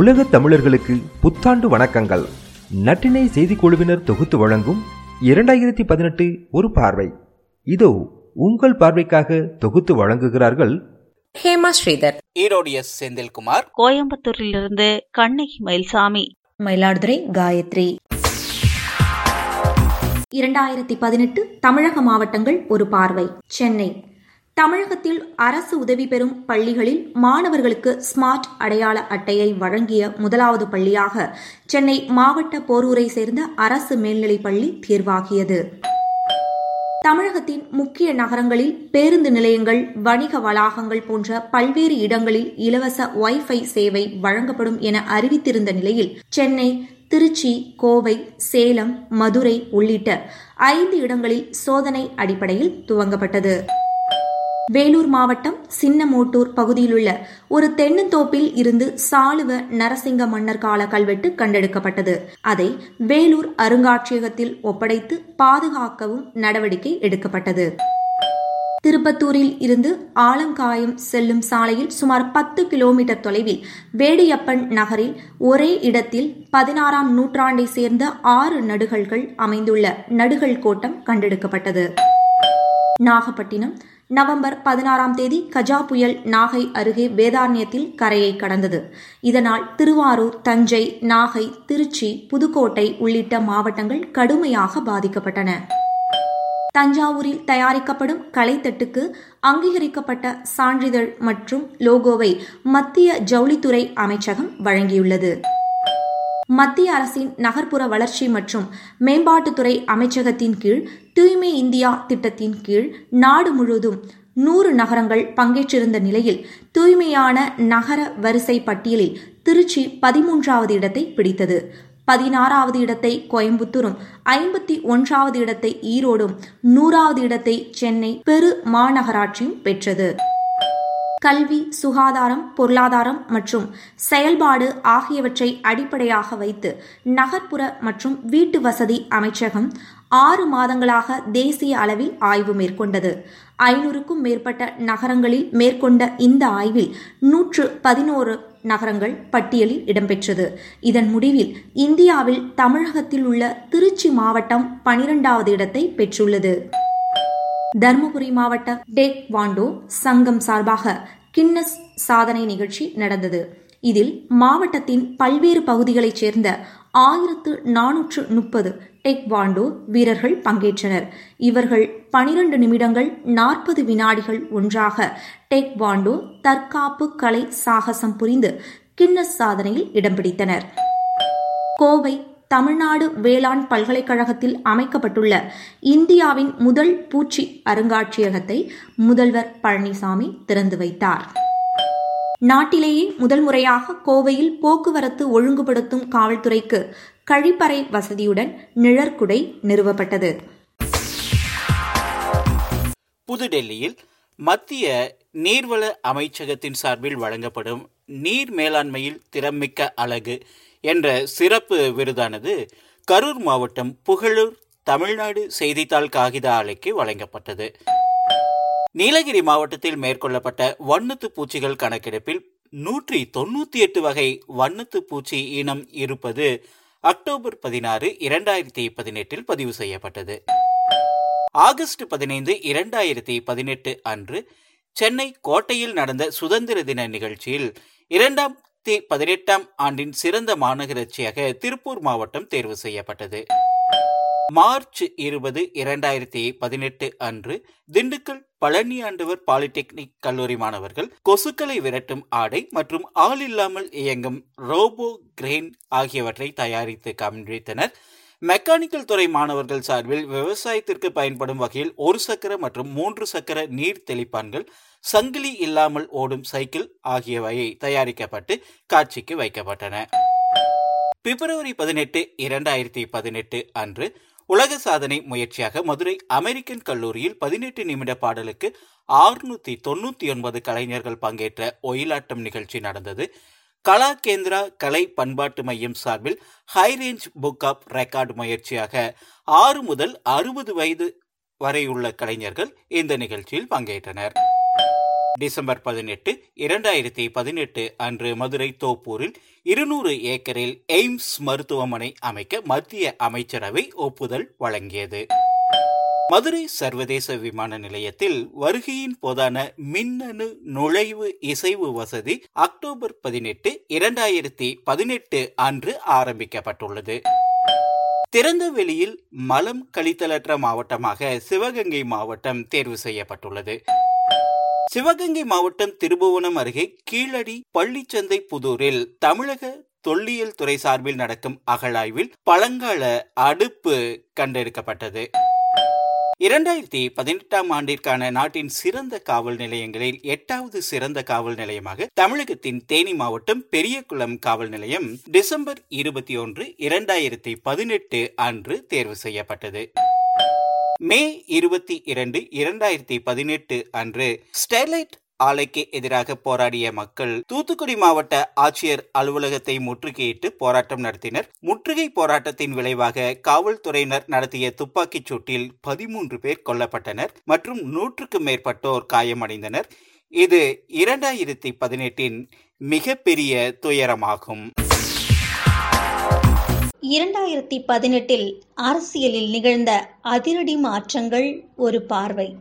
உலக தமிழர்களுக்கு புத்தாண்டு வணக்கங்கள். நட்டினை செய்திக்குழுவினர் தொகுத்து வழங்கும் இரண்டாயிரத்தி பதினெட்டு ஒரு பார்வை. இதோ உங்கள் பார்வைக்காக தொகுத்து வழங்குகிறார்கள் ஹேமா ஸ்ரீதர். ஈரோடு எஸ் செந்தில்குமார். கோயம்புத்தூரிலிருந்து கண்ணகி மயில்சாமி. மயிலாடுதுறை காயத்ரி. இரண்டாயிரத்தி பதினெட்டு தமிழக மாவட்டங்கள் ஒரு பார்வை. சென்னை. தமிழகத்தில் அரசு உதவி பெறும் பள்ளிகளில் மாணவர்களுக்கு ஸ்மார்ட் அடையாள அட்டையை வழங்கிய முதலாவது பள்ளியாக சென்னை மாவட்ட போரூரை சேர்ந்த அரசு மேல்நிலைப் பள்ளி தேர்வாகியது. தமிழகத்தின் முக்கிய நகரங்களில் பேருந்து நிலையங்கள் வணிக வளாகங்கள் போன்ற பல்வேறு இடங்களில் இலவச வைஃபை சேவை வழங்கப்படும் என அறிவித்திருந்த நிலையில் சென்னை திருச்சி கோவை சேலம் மதுரை உள்ளிட்ட ஐந்து இடங்களில் சோதனை அடிப்படையில் துவங்கப்பட்டது. வேலூர் மாவட்டம் சின்னமோட்டூர் பகுதியிலுள்ள ஒரு தென்னந்தோப்பில் இருந்து சாளுவ நரசிங்க மன்னர் கால கல்வெட்டு கண்டெடுக்கப்பட்டது. அதை வேலூர் அருங்காட்சியகத்தில் ஒப்படைத்து பாதுகாக்கவும் நடவடிக்கை எடுக்கப்பட்டது. திருப்பத்தூரில் இருந்து ஆலங்காயம் செல்லும் சாலையில் சுமார் பத்து கிலோமீட்டர் தொலைவில் வேடியப்பன் நகரில் ஒரே இடத்தில் பதினாறாம் நூற்றாண்டை சேர்ந்த ஆறு நடுகள்கள் அமைந்துள்ள நடுகள் கோட்டம் கண்டெடுக்கப்பட்டது. நாகப்பட்டினம் நவம்பர் பதினாறாம் தேதி கஜா புயல் நாகை அருகே வேதாரண்யத்தில் கரையை கடந்தது. இதனால் திருவாரூர் தஞ்சை நாகை திருச்சி புதுக்கோட்டை உள்ளிட்ட மாவட்டங்கள் கடுமையாக பாதிக்கப்பட்டன. தஞ்சாவூரில் தயாரிக்கப்படும் கலைத்தட்டுக்கு அங்கீகரிக்கப்பட்ட சான்றிதழ் மற்றும் லோகோவை மத்திய ஜவுளித்துறை அமைச்சகம் வழங்கியுள்ளது. மத்திய அரசின் நகர்ப்புற வளர்ச்சி மற்றும் மேம்பாட்டுத்துறை அமைச்சகத்தின் கீழ் தூய்மை இந்தியா திட்டத்தின் கீழ் நாடு முழுவதும் நூறு நகரங்கள் பங்கேற்றிருந்த நிலையில் தூய்மையான நகர வரிசை பட்டியலில் திருச்சி பதிமூன்றாவது இடத்தை பிடித்தது. பதினாறாவது இடத்தை கோயம்புத்தூரும் ஐம்பத்தி ஒன்றாவது இடத்தை ஈரோடும் நூறாவது இடத்தை சென்னை பெரு மாநகராட்சியும் பெற்றது. கல்வி சுகாதாரம் பொருளாதாரம் மற்றும் செயல்பாடு ஆகியவற்றை அடிப்படையாக வைத்து நகர்ப்புற மற்றும் வீட்டு வசதி அமைச்சகம் ஆறு மாதங்களாக தேசிய அளவில் ஆய்வு மேற்கொண்டது. ஐநூறுக்கும் மேற்பட்ட நகரங்களில் மேற்கொண்ட இந்த ஆய்வில் நூற்று பதினோரு நகரங்கள் பட்டியலில் இடம்பெற்றது. இதன் முடிவில் இந்தியாவில் தமிழகத்தில் உள்ள திருச்சி மாவட்டம் பனிரெண்டாவது இடத்தை பெற்றுள்ளது. தருமபுரி மாவட்ட டேக் வாண்டோ சங்கம் சார்பாக கின்னஸ் சாதனை நிகழ்ச்சி நடந்தது. இதில் மாவட்டத்தின் பல்வேறு பகுதிகளைச் சேர்ந்த ஆயிரத்து நானூற்று முப்பது டெக் வாண்டோ வீரர்கள் பங்கேற்றனர். இவர்கள் பனிரண்டு நிமிடங்கள் நாற்பது வினாடிகள் ஒன்றாக டெக் வாண்டோ தற்காப்பு கலை சாகசம் புரிந்து கின்னஸ் சாதனையில் இடம் பிடித்தனர். கோவை தமிழ்நாடு வேளாண் பல்கலைக்கழகத்தில் அமைக்கப்பட்டுள்ள இந்தியாவின் முதல் பூச்சி அருங்காட்சியகத்தை முதல்வர் பழனிசாமி திறந்து வைத்தார். நாட்டிலேயே முதல் முறையாக கோவையில் போக்குவரத்து ஒழுங்குபடுத்தும் காவல்துறைக்கு கழிப்பறை வசதியுடன் நிழற்குடை நிறுவப்பட்டது. புதுடெல்லியில் மத்திய நீர்வள அமைச்சகத்தின் சார்பில் வழங்கப்படும் நீர் மேலாண்மையில் திறமிக்க அழகு என்ற சிறப்பு விருதானது கரூர் மாவட்டம் புகழூர் தமிழ்நாடு செய்தித்தாள் காகித ஆலைக்கு வழங்கப்பட்டது. நீலகிரி மாவட்டத்தில் மேற்கொள்ளப்பட்ட வண்ணத்து பூச்சிகள் கணக்கெடுப்பில் நூற்றி தொண்ணூத்தி எட்டு வகை வண்ணத்து பூச்சி இனம் இருப்பது அக்டோபர் பதினாறு இரண்டாயிரத்தி பதினெட்டில் பதிவு செய்யப்பட்டது. ஆகஸ்ட் பதினைந்து இரண்டாயிரத்தி பதினெட்டு அன்று சென்னை கோட்டையில் நடந்த சுதந்திர தின நிகழ்ச்சியில் இரண்டாம் பதினெட்டாம் ஆண்டின் சிறந்த மாநகராட்சியாக திருப்பூர் மாவட்டம் தேர்வு செய்யப்பட்டது. மார்ச் இருபது இரண்டாயிரத்தி பதினெட்டு அன்று திண்டுக்கல் பழனி ஆண்டவர் பாலிடெக்னிக் கல்லூரி மாணவர்கள் கொசுக்களை விரட்டும் ஆடை மற்றும் ஆள் இல்லாமல் இயங்கும் ரோபோ கிரெயின் ஆகியவற்றை தயாரித்து காண்பித்தனர். மெக்கானிக்கல் துறை மாணவர்கள் சார்பில் விவசாயத்திற்கு பயன்படும் வகையில் ஒரு சக்கர மற்றும் மூன்று சக்கர நீர் தெளிப்பான்கள் சங்கிலி இல்லாமல் ஓடும் சைக்கிள் ஆகியவையை தயாரிக்கப்பட்டு காட்சிக்கு வைக்கப்பட்டன. பிப்ரவரி பதினெட்டு இரண்டாயிரத்தி பதினெட்டு அன்று உலக சாதனை முயற்சியாக மதுரை அமெரிக்கன் கல்லூரியில் பதினெட்டு நிமிட பாடலுக்கு ஆறுநூத்தி தொண்ணூத்தி ஒன்பது கலைஞர்கள் பங்கேற்ற ஒயிலாட்டம் நிகழ்ச்சி நடந்தது. கலா கேந்திரா கலை பண்பாட்டு மையம் சார்பில் high range book of record முயற்சியாக ஆறு முதல் அறுபது வயது வரையுள்ள கலைஞர்கள் இந்த நிகழ்ச்சியில் பங்கேற்றனர். டிசம்பர் பதினெட்டு இரண்டாயிரத்தி பதினெட்டு அன்று மதுரை தோப்பூரில் இருநூறு ஏக்கரில் எய்ம்ஸ் மருத்துவமனை அமைக்க மத்திய அமைச்சரவை ஒப்புதல் வழங்கியது. மதுரை சர்வதேச விமான நிலையத்தில் வருகையின் போதான மின்னணு நுழைவு இசைவு வசதி அக்டோபர் பதினெட்டு இரண்டாயிரத்தி பதினெட்டு அன்று ஆரம்பிக்கப்பட்டுள்ளது. திறந்த வெளியில் மலம் கழித்தலற்ற மாவட்டமாக சிவகங்கை மாவட்டம் தேர்வு செய்யப்பட்டுள்ளது. சிவகங்கை மாவட்டம் திருபுவனம் அருகே கீழடி பள்ளிச்சந்தை புதூரில் தமிழக தொல்லியல் துறை சார்பில் நடக்கும் அகழாய்வில் பழங்கால அடுப்பு கண்டெடுக்கப்பட்டது. இரண்டாயிரத்தி பதினெட்டாம் ஆண்டிற்கான நாட்டின் சிறந்த காவல் நிலையங்களில் எட்டாவது சிறந்த காவல் நிலையமாக தமிழகத்தின் தேனி மாவட்டம் பெரியகுளம் காவல் நிலையம் டிசம்பர் இருபத்தி ஒன்று இரண்டாயிரத்தி பதினெட்டு அன்று தேர்வு செய்யப்பட்டது. மே இருபத்தி இரண்டு இரண்டாயிரத்தி பதினெட்டு அன்று ஸ்டெர்லைட் ஆலைக்கு எதிராக போராடிய மக்கள் தூத்துக்குடி மாவட்ட ஆட்சியர் அலுவலகத்தை முற்றுகையிட்டு போராட்டம் நடத்தினர். முற்றுகை போராட்டத்தின் விளைவாக காவல்துறையினர் நடத்திய துப்பாக்கிச் சூட்டில் பதிமூன்று பேர் கொல்லப்பட்டனர் மற்றும் நூற்றுக்கும் மேற்பட்டோர் காயமடைந்தனர். இது இரண்டாயிரத்தி பதினெட்டின் மிகப்பெரிய துயரமாகும். இரண்டாயிரத்தி பதினெட்டில் அரசியலில் நிகழ்ந்த அதிரடி மாற்றங்கள் ஒரு பார்வை.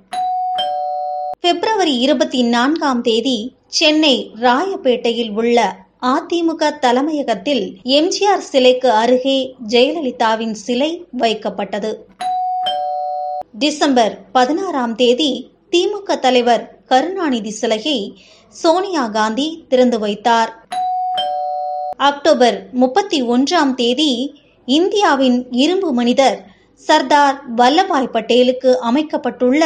பிப்ரவரி இருபத்தி நான்காம் தேதி சென்னை ராயப்பேட்டையில் உள்ள அதிமுக தலைமையகத்தில் எம்ஜிஆர் சிலைக்கு அருகே ஜெயலலிதாவின் சிலை வைக்கப்பட்டது. டிசம்பர் பதினாறாம் தேதி திமுக தலைவர் கருணாநிதி சிலையை சோனியா காந்தி திறந்து வைத்தார். அக்டோபர் முப்பத்தி ஒன்றாம் தேதி இந்தியாவின் இரும்பு மனிதர் சர்தார் வல்லபாய் பட்டேலுக்கு அமைக்கப்பட்டுள்ள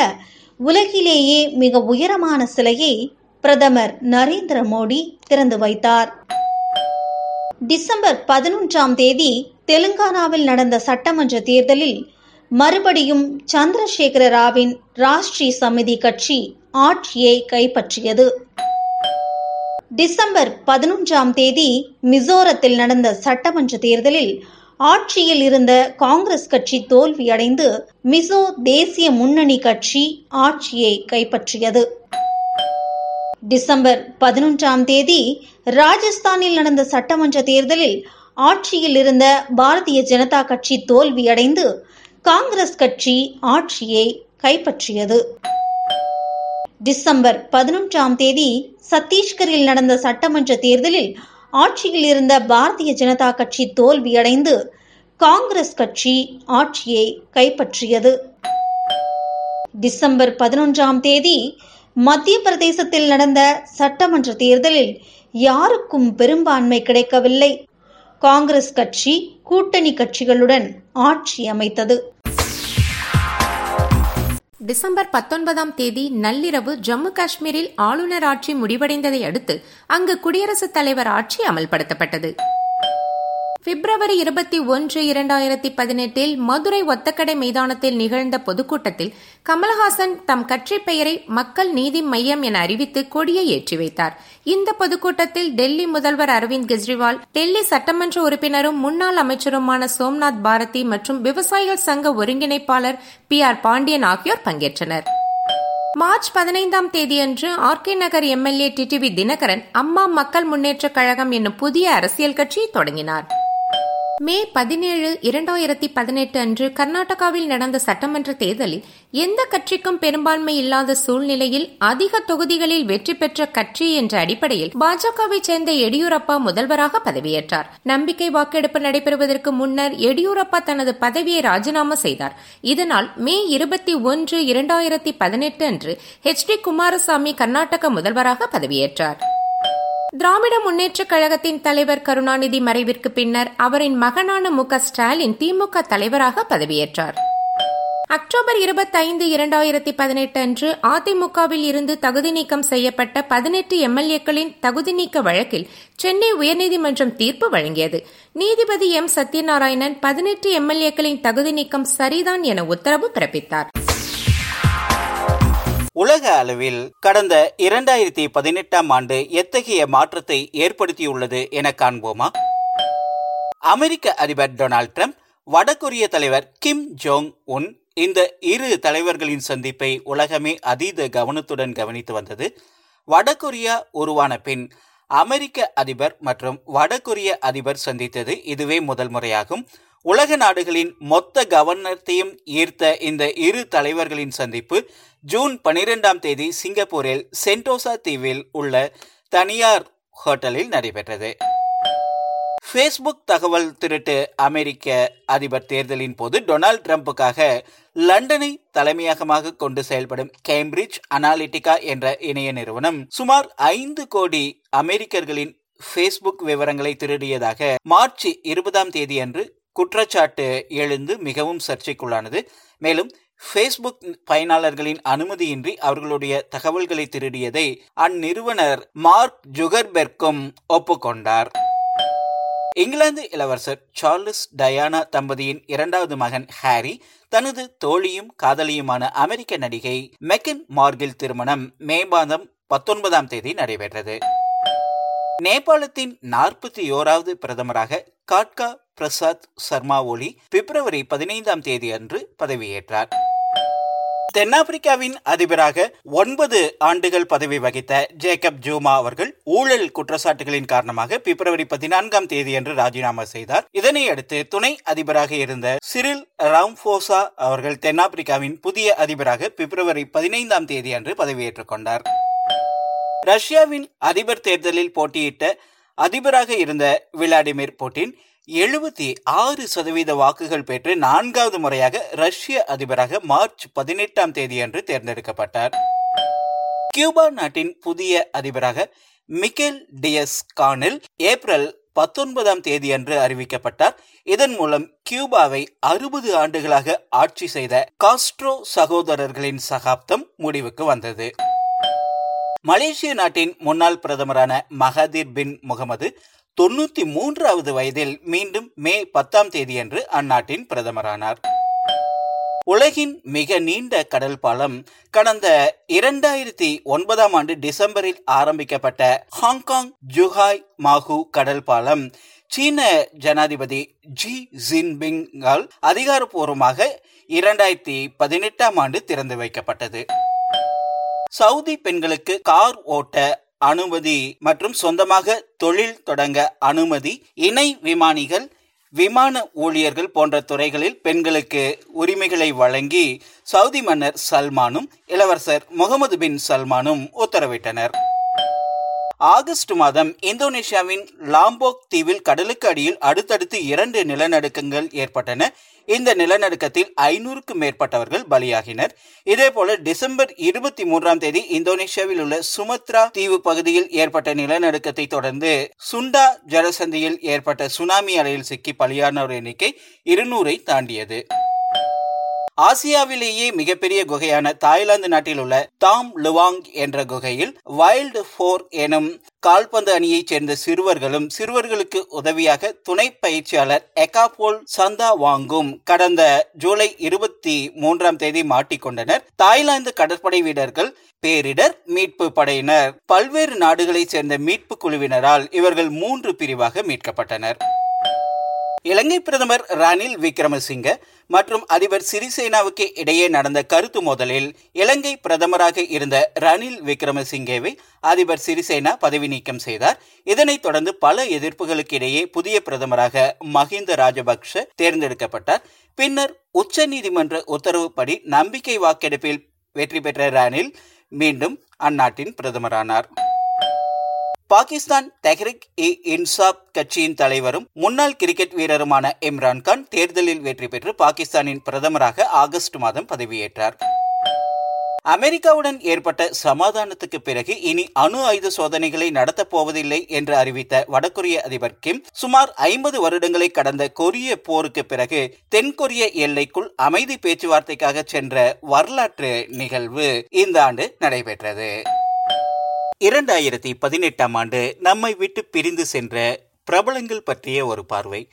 உலகிலேயே மிக உயரமான சிலையை பிரதமர் நரேந்திர மோடி திறந்து வைத்தார். டிசம்பர் பதினொன்றாம் தேதி தெலுங்கானாவில் நடந்த சட்டமன்ற தேர்தலில் மறுபடியும் சந்திரசேகர ராவின் ராஷ்டிரிய சமிதி கட்சி ஆட்சியை கைப்பற்றியது. டிசம்பர் பதினொன்றாம் தேதி மிசோரத்தில் நடந்த சட்டமன்ற தேர்தலில் ஆட்சியில் இருந்த காங்கிரஸ் கட்சி தோல்வியடைந்து மிசோ தேசிய முன்னணி கட்சி ஆட்சியை கைப்பற்றியது. டிசம்பர் பதினொன்றாம் தேதி ராஜஸ்தானில் நடந்த சட்டமன்ற தேர்தலில் ஆட்சியில் இருந்த பாரதிய ஜனதா கட்சி தோல்வியடைந்து காங்கிரஸ் கட்சி ஆட்சியை கைப்பற்றியது. டிசம்பர் பதினொன்றாம் தேதி சத்தீஸ்கரில் நடந்த சட்டமன்ற தேர்தலில் ஆட்சியில் இருந்த பாரதிய ஜனதா கட்சி தோல்வியடைந்து காங்கிரஸ் கட்சி ஆட்சியை கைப்பற்றியது. டிசம்பர் பதினொன்றாம் தேதி மத்திய பிரதேசத்தில் நடந்த சட்டமன்ற தேர்தலில் யாருக்கும் பெரும்பான்மை கிடைக்கவில்லை. காங்கிரஸ் கட்சி கூட்டணி கட்சிகளுடன் ஆட்சி அமைத்தது. டிசம்பர் பத்தொன்பதாம் தேதி நள்ளிரவு ஜம்மு காஷ்மீரில் ஆளுநர் ஆட்சி முடிவடைந்ததை அடுத்து அங்கு குடியரசுத் தலைவர் ஆட்சி அமல்படுத்தப்பட்டது. பிப்ரவரி இருபத்தி ஒன்று இரண்டாயிரத்தி பதினெட்டில் மதுரை ஒத்தக்கடை மைதானத்தில் நிகழ்ந்த பொதுக்கூட்டத்தில் கமல்ஹாசன் தம் கட்சி பெயரை மக்கள் நீதி மையம் என அறிவித்து கொடியை ஏற்றி வைத்தார். இந்த பொதுக்கூட்டத்தில் டெல்லி முதல்வர் அரவிந்த் கெஜ்ரிவால் டெல்லி சட்டமன்ற உறுப்பினரும் முன்னாள் அமைச்சருமான சோம்நாத் பாரதி மற்றும் விவசாயிகள் சங்க ஒருங்கிணைப்பாளர் பி ஆர் பாண்டியன் ஆகியோர் பங்கேற்றனர். மார்ச் பதினைந்தாம் தேதியன்று RK Nagar MLA TTV Dhinakaran Amma Makkal Munnetra Kazhagam என்னும் புதிய அரசியல் கட்சியை தொடங்கினார். மே பதினேழு இரண்டாயிரத்தி பதினெட்டு அன்று கர்நாடகாவில் நடந்த சட்டமன்ற தேர்தலில் எந்த கட்சிக்கும் பெரும்பான்மை இல்லாத சூழ்நிலையில் அதிக தொகுதிகளில் வெற்றி பெற்ற கட்சி என்ற அடிப்படையில் பாஜகவை சேர்ந்த எடியூரப்பா முதல்வராக பதவியேற்றார். நம்பிக்கை வாக்கெடுப்பு நடைபெறுவதற்கு முன்னர் எடியூரப்பா தனது பதவியை ராஜினாமா செய்தார். இதனால் மே இருபத்தி ஒன்று இரண்டாயிரத்தி பதினெட்டு அன்று எச் டி குமாரசாமி கர்நாடக முதல்வராக பதவியேற்றார். திராவிட முன்னேற்றக் கழகத்தின் தலைவர் கருணாநிதி மறைவிற்கு பின்னர் அவரின் மகனான மு ஸ்டாலின் திமுக தலைவராக பதவியேற்றார். அக்டோபர் இருபத்தைந்து இரண்டாயிரத்தி பதினெட்டு அன்று அதிமுகவில் இருந்து தகுதி நீக்கம் செய்யப்பட்ட பதினெட்டு எம்எல்ஏக்களின் தகுதி நீக்க வழக்கில் சென்னை உயர்நீதிமன்றம் தீர்ப்பு வழங்கியது. நீதிபதி எம் சத்யநாராயணன் பதினெட்டு எம்எல்ஏக்களின் தகுதி நீக்கம் சரிதான் என உத்தரவு பிறப்பித்தார். உலக அளவில் கடந்த இரண்டாயிரத்தி பதினெட்டாம் ஆண்டு எத்தகைய மாற்றத்தை ஏற்படுத்தியுள்ளது என காண்போமா? அமெரிக்க அதிபர் டொனால்ட் ட்ரம்ப் வடகொரிய தலைவர் கிம் ஜோங் உன் இந்த இரு தலைவர்களின் சந்திப்பை உலகமே அதீத கவனத்துடன் கவனித்து வந்தது. வடகொரியா உருவான பின் அமெரிக்க அதிபர் மற்றும் வடகொரிய அதிபர் சந்தித்தது இதுவே முதல் முறையாகும். உலக நாடுகளின் மொத்த கவனத்தையும் ஈர்த்த இந்த இரு தலைவர்களின் சந்திப்பு ஜூன் பனிரெண்டாம் தேதி சிங்கப்பூரில் சென்டோசா தீவில் உள்ள தனியார் ஹோட்டலில் நடைபெற்றது. ஃபேஸ்புக் தகவல் திருட்டு அமெரிக்க அதிபர் தேர்தலின் போது டொனால்ட் ட்ரம்புக்காக லண்டனை தலைமையகமாக கொண்டு செயல்படும் கேம்பிரிட்ஜ் அனாலிட்டிகா என்ற இணைய நிறுவனம் சுமார் ஐந்து கோடி அமெரிக்கர்களின் ஃபேஸ்புக் விவரங்களை திருடியதாக மார்ச் இருபதாம் தேதி அன்று குற்றச்சாட்டு எழுந்து மிகவும் சர்ச்சைக்குள்ளானது. மேலும் ஃபேஸ்புக் பயனாளர்களின் அனுமதியின்றி அவர்களுடைய தகவல்களை திருடியதை அந்நிறுவனர் மார்க் ஜுகர்பெர்க்கும் ஒப்புக்கொண்டார். இங்கிலாந்து இளவரசர் சார்லஸ் டயானா தம்பதியின் இரண்டாவது மகன் ஹாரி தனது தோழியும் காதலியுமான அமெரிக்க நடிகை மெக்கின் மார்கில் திருமணம் மே மாதம் பத்தொன்பதாம் தேதி நடைபெற்றது. நேபாளத்தின் நாற்பத்தி ஓராவது பிரதமராக காட்கா பிரசாத் சர்மா ஒலி பிப்ரவரி பதினைந்தாம் தேதி அன்று பதவியேற்றார். தென்னாப்பிரிக்காவின் அதிபராக ஒன்பது ஆண்டுகள் பதவி வகித்த ஜேக்கப் ஜூமா அவர்கள் ஊழல் குற்றச்சாட்டுகளின் காரணமாக பிப்ரவரி பதினான்காம் தேதியன்று ராஜினாமா செய்தார். இதனை அடுத்து துணை அதிபராக இருந்த சிறில் ராம்போசா அவர்கள் தென்னாப்பிரிக்காவின் புதிய அதிபராக பிப்ரவரி பதினைந்தாம் தேதி அன்று பதவியேற்றுக் கொண்டார். ரஷ்யாவின் அதிபர் தேர்தலில் போட்டியிட்ட அதிபராக இருந்த விளாடிமிர் புட்டின் எழுபத்தி ஆறு சதவீத வாக்குகள் பெற்று நான்காவது முறையாக ரஷ்ய அதிபராக மார்ச் பதினெட்டாம் தேதியன்று தேர்ந்தெடுக்கப்பட்டார். கியூபா நாட்டின் புதிய அதிபராக மிக்கேல் டியஸ் கானில் ஏப்ரல் பத்தொன்பதாம் தேதியன்று அறிவிக்கப்பட்டார். இதன் மூலம் கியூபாவை அறுபது ஆண்டுகளாக ஆட்சி செய்த காஸ்ட்ரோ சகோதரர்களின் சகாப்தம் முடிவுக்கு வந்தது. மலேசிய நாட்டின் முன்னாள் பிரதமரான மகாதீர் பின் முகமது தொன்னூத்தி மூன்றாவது வயதில் மீண்டும் மே பத்தாம் தேதியன்று அந்நாட்டின் பிரதமரானார். உலகின் மிக நீண்ட கடல் பாலம் கடந்த இரண்டாயிரத்தி ஒன்பதாம் ஆண்டு டிசம்பரில் ஆரம்பிக்கப்பட்ட ஹாங்காங் ஜுஹாய் மாகு கடல் பாலம் சீன ஜனாதிபதி ஜி ஜின்பிங்கால் அதிகாரப்பூர்வமாக இரண்டாயிரத்தி பதினெட்டாம் ஆண்டு திறந்து வைக்கப்பட்டது. சவுதி பெண்களுக்கு கார் ஓட்ட அனுமதி மற்றும் சொந்தமாக தொழில் தொடங்க அனுமதி இணை விமானிகள் விமான ஊழியர்கள் போன்ற துறைகளில் பெண்களுக்கு உரிமைகளை வழங்கி சவுதி மன்னர் சல்மானும் இளவரசர் முகமது பின் சல்மானும் உத்தரவிட்டனர். ஆகஸ்ட் மாதம் இந்தோனேஷியாவின் லாம்போக் தீவில் கடலுக்கு அடியில் அடுத்தடுத்து இரண்டு நிலநடுக்கங்கள் ஏற்பட்டன. இந்த நிலநடுக்கத்தில் ஐநூறுக்கும் மேற்பட்டவர்கள் பலியாகினர். இதேபோல டிசம்பர் இருபத்தி மூன்றாம் தேதி இந்தோனேஷியாவில் உள்ள சுமத்ரா தீவு பகுதியில் ஏற்பட்ட நிலநடுக்கத்தை தொடர்ந்து சுண்டா ஜலசந்தியில் ஏற்பட்ட சுனாமி அலையில் சிக்கி பலியானோர் எண்ணிக்கை இருநூறை தாண்டியது. ஆசியாவிலேயே மிகப்பெரிய குகையான தாய்லாந்து நாட்டில் உள்ள தாம் லுவாங் என்ற குகையில் வைல்டு ஃபோர் எனும் கால்பந்து அணியைச் சேர்ந்த சிறுவர்களும் சிறுவர்களுக்கு உதவியாக துணை பயிற்சியாளர் எகாபோல் சந்தா வாங்கும் கடந்த ஜூலை இருபத்தி மூன்றாம் தேதி மாட்டிக்கொண்டனர் தாய்லாந்து கடற்படை வீரர்கள் பேரிடர் மீட்பு படையினர். பல்வேறு நாடுகளைச் சேர்ந்த மீட்பு குழுவினரால் இவர்கள் மூன்று பிரிவாக மீட்கப்பட்டனர். இலங்கை பிரதமர் ரணில் விக்ரமசிங்க மற்றும் அதிபர் சிறிசேனாவுக்கு இடையே நடந்த கருத்து மோதலில் இலங்கை பிரதமராக இருந்த ரணில் விக்ரமசிங்கேவை அதிபர் சிறிசேனா பதவி நீக்கம் செய்தார். இதனைத் தொடர்ந்து பல எதிர்ப்புகளுக்கு இடையே புதிய பிரதமராக மஹிந்த ராஜபக்ஷ தேர்ந்தெடுக்கப்பட்டார். பின்னர் உச்சநீதிமன்ற உத்தரவுப்படி நம்பிக்கை வாக்கெடுப்பில் வெற்றி பெற்ற ரணில் மீண்டும் அந்நாட்டின் பிரதமரானார். பாகிஸ்தான் தெஹ்ரிக் இ இன்சாப் கட்சியின் தலைவரும் முன்னாள் கிரிக்கெட் வீரருமான இம்ரான்கான் தேர்தலில் வெற்றி பெற்று பாகிஸ்தானின் பிரதமராக ஆகஸ்ட் மாதம் பதவியேற்றார். அமெரிக்காவுடன் ஏற்பட்ட சமாதானத்துக்கு பிறகு இனி அணு ஆயுத சோதனைகளை நடத்தப் போவதில்லை என்று அறிவித்த வடகொரிய அதிபர் கிம் சுமார் ஐம்பது வருடங்களை கடந்த கொரிய போருக்கு பிறகு தென்கொரிய எல்லைக்குள் அமைதி பேச்சுவார்த்தைக்காக சென்ற வரலாற்று நிகழ்வு இந்த ஆண்டு நடைபெற்றது. இரண்டாயிரத்தி பதினெட்டாம் ஆண்டு நம்மை விட்டு பிரிந்து சென்ற பிரபலங்கள் பற்றிய ஒரு பார்வை.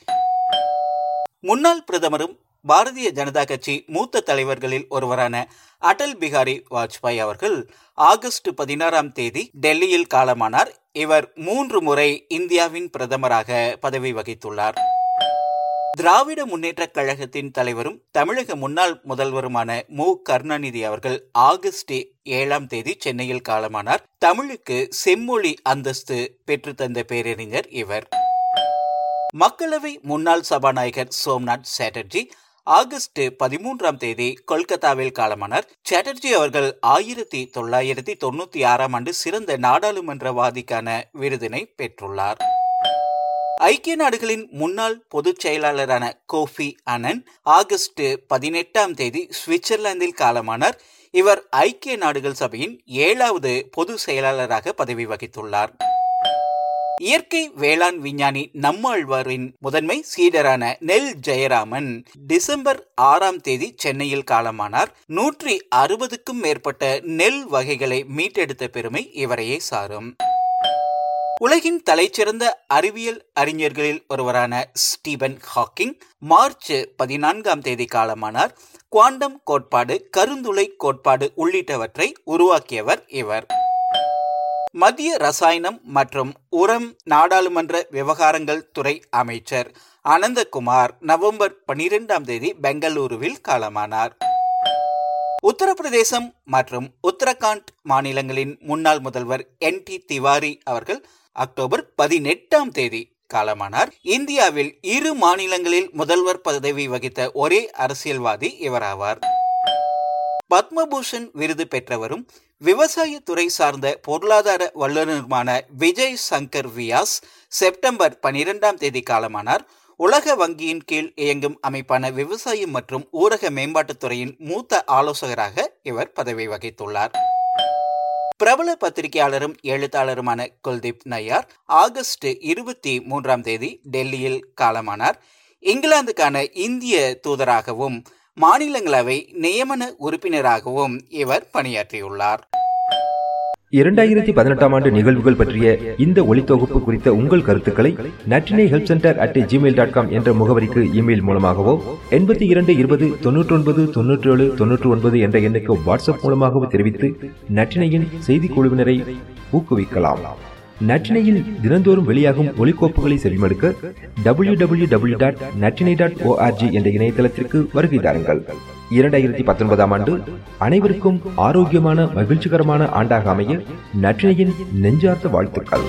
முன்னாள் பிரதமரும் பாரதிய ஜனதா கட்சி மூத்த தலைவர்களில் ஒருவரான அடல் பிகாரி வாஜ்பாய் அவர்கள் ஆகஸ்ட் பதினாறாம் தேதி டெல்லியில் காலமானார். இவர் மூன்று முறை இந்தியாவின் பிரதமராக பதவி வகித்துள்ளார். திராவிட முன்னேற்ற கழகத்தின் தலைவரும் தமிழக முன்னாள் முதல்வருமான மு. கருணாநிதி அவர்கள் ஆகஸ்ட் ஏழாம் தேதி சென்னையில் காலமானார். தமிழுக்கு செம்மொழி அந்தஸ்து பெற்றுத்தந்த பேரறிஞர் இவர். மக்களவை முன்னாள் சபாநாயகர் சோம்நாத் சாட்டர்ஜி ஆகஸ்ட் பதிமூன்றாம் தேதி கொல்கத்தாவில் காலமானார். சாட்டர்ஜி அவர்கள் ஆயிரத்தி தொள்ளாயிரத்தி தொண்ணூத்தி ஆறாம் ஆண்டு சிறந்த நாடாளுமன்றவாதிக்கான விருதினை பெற்றுள்ளார். ஐக்கிய நாடுகளின் முன்னாள் பொதுச் செயலாளரான கோஃபி அனன் ஆகஸ்ட் பதினெட்டாம் தேதி சுவிட்சர்லாந்தில் காலமானார். இவர் ஐக்கிய நாடுகள் சபையின் ஏழாவது பொது செயலாளராக பதவி வகித்துள்ளார். இயற்கை வேளாண் விஞ்ஞானி நம்மாழ்வாரின் முதன்மை சீடரான நெல் ஜெயராமன் டிசம்பர் ஆறாம் தேதி சென்னையில் காலமானார். நூற்றி அறுபதுக்கும் மேற்பட்ட நெல் வகைகளை மீட்டெடுத்த பெருமை இவரையே சாரும். உலகின் தலைச்சிறந்த அறிவியல் அறிஞர்களில் ஒருவரான ஸ்டீபன் ஹாக்கிங் மார்ச் பதினான்காம் தேதி காலமானார் குவாண்டம் கோட்பாடு கருந்துளை கோட்பாடு உள்ளிட்டவற்றை உருவாக்கியவர் இவர். மத்திய ரசாயனம் மற்றும் உரம் நாடாளுமன்ற விவகாரங்கள் துறை அமைச்சர் அனந்தகுமார் நவம்பர் பனிரெண்டாம் தேதி பெங்களூருவில் காலமானார். உத்தரப்பிரதேசம் மற்றும் உத்தரகாண்ட் மாநிலங்களின் முன்னாள் முதல்வர் என் டி திவாரி அவர்கள் அக்டோபர் பதினெட்டாம் தேதி காலமானார். இந்தியாவில் இரு மாநிலங்களில் முதல்வர் பதவி வகித்த ஒரே அரசியல்வாதி இவராவார். பத்மபூஷன் விருது பெற்றவரும் விவசாயத்துறை சார்ந்த பொருளாதார வல்லுநருமான விஜய் சங்கர் வியாஸ் செப்டம்பர் பனிரெண்டாம் தேதி காலமானார். உலக வங்கியின் கீழ் இயங்கும் அமைப்பான விவசாயம் மற்றும் ஊரக மேம்பாட்டுத்துறையின் மூத்த ஆலோசகராக இவர் பதவி வகித்துள்ளார். பிரபல பத்திரிகையாளரும் எழுத்தாளருமான குல்தீப் நய்யார் ஆகஸ்ட் இருபத்தி மூன்றாம் தேதி டெல்லியில் காலமானார். இங்கிலாந்துக்கான இந்திய தூதராகவும் மாநிலங்களவை நியமன உறுப்பினராகவும் இவர் பணியாற்றியுள்ளார். இரண்டாயிரத்தி பதினெட்டாம் ஆண்டு நிகழ்வுகள் பற்றிய இந்த ஒளித்தொகுப்பு குறித்த உங்கள் கருத்துக்களை Natrinai help centre at Gmail dot com என்ற முகவரிக்கு இமெயில் மூலமாகவோ எண்பத்தி இரண்டு இருபது தொன்னூற்றி ஒன்பது தொன்னூற்றி ஏழு தொன்னூற்றி ஒன்பது என்ற எண்ணுக்கு வாட்ஸ்அப் மூலமாகவோ தெரிவித்து நற்றினையின் செய்திக்குழுவினரை ஊக்குவிக்கலாம். நற்றினையில் தினந்தோறும் வெளியாகும் ஒலிக்கோப்புகளை செவிமடுக்க W W W dot Natrinai dot ORG என்ற இணையதளத்திற்கு வருகை தாருங்கள். இரண்டாயிரத்தி பத்தொன்பதாம் ஆண்டு அனைவருக்கும் ஆரோக்கியமான மகிழ்ச்சிகரமான ஆண்டாக அமைய நற்றினையின் நெஞ்சார்த்த வாழ்த்துக்கள்.